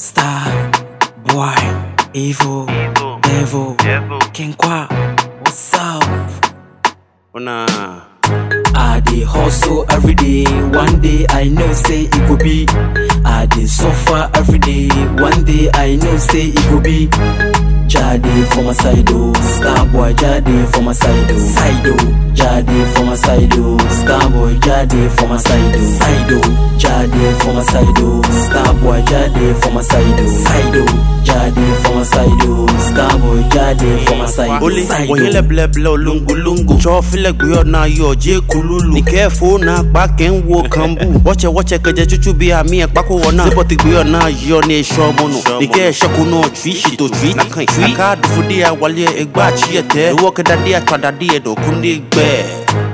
Star, boy, evil, devil, King Kwa, what's up? Una. I dey hustle every day. One day I know say it go be. I dey suffer every day. Day I know say it go be. Jade for my side oh, star boy Jade for my side oh, side oh, Jade for my side oh, star boy Jade for my side oh, side oh, Jade for my side oh, star boy Jade for my side oh, side oh, Jade for my side oh, star boy jáde for my side. olè wọ̀nyílẹ̀ blẹ̀blẹ̀ olóńgolóńgò. sọ filẹ̀ gbé ọ̀nà ayọ̀ jẹ́ kululu. nìkẹ́ fóònù apá kẹ́ ń wo kanbu. wọ́chẹ̀ wọ́chẹ̀ kẹjẹ tútù bí àmì ẹ̀pá kó wọ̀nà. síbọ̀ ti gbé ọ̀nà ayọ̀ ní iṣẹ́ ọmọ nù. nìkẹ́ ẹ̀ṣẹ́kù náà tùí ṣètò tùí. akáàdùfúdé àwálé ẹgbẹ́ àtúyẹ̀tẹ̀. ìwọ́kẹ́dadé àtàdádé ẹ̀dọ̀kúndé gbẹ́ẹ̀.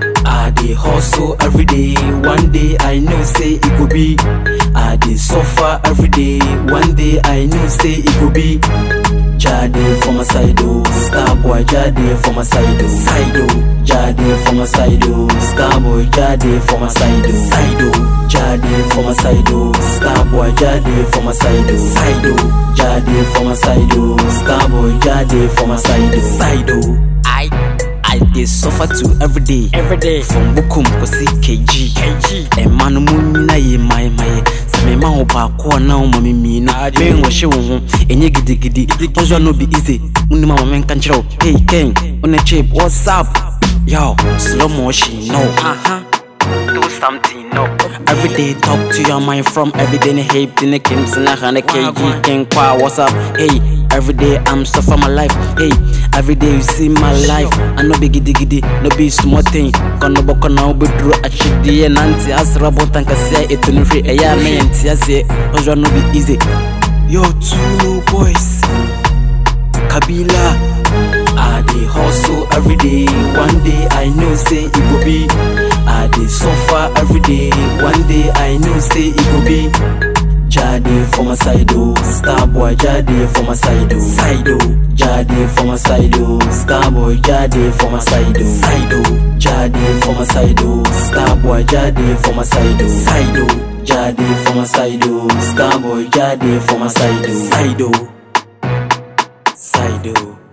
I dey hustle every day. One day I know say it go be. I dey suffer every day. One day I know say it go be. Jade for my side oh, star boy Jade for my side oh, side oh, Jade for my side oh, star boy Jade for my side oh, side oh, Jade for my side oh, star boy Jade for my side oh, side oh, Jade for my side oh, star boy Jade for my side oh, side oh. Suffer to every day. Every day. From Bukum kosi KG. KG. Ɛma no mu nyina yɛ mayemaye sɛ mema wo baako a na woma me mmienu menwɔhye wo ho. Ɛnyɛ gidigidi ɔsua no be easy. Wonim ama menka nkyerɛ wo. Hey ken wone chip what's up? Yo slow motion no. Uh-huh. do something no. Every day talk to your mind from every day. Ne hate ne kim sina hane kg ken kwa what's up? Hey every day i'm suffer my life hey every day you see my life i no be gidi gidi no be small thing kono boko na obeduru achidiye nanti asra bontan kase etunu hwe eya me yenti ase ojo no be easy yo two boys kabila I dey hustle every day. One day I know say it go be. I dey suffer every day. One day I know say it go be. Jade for my side star boy Jade for my side oh, side oh, Jade for my side star boy Jade for my side oh, side oh, Jade for my side oh, star boy Jade for my side side Jade for my side oh, Jade for my side oh, side oh, side.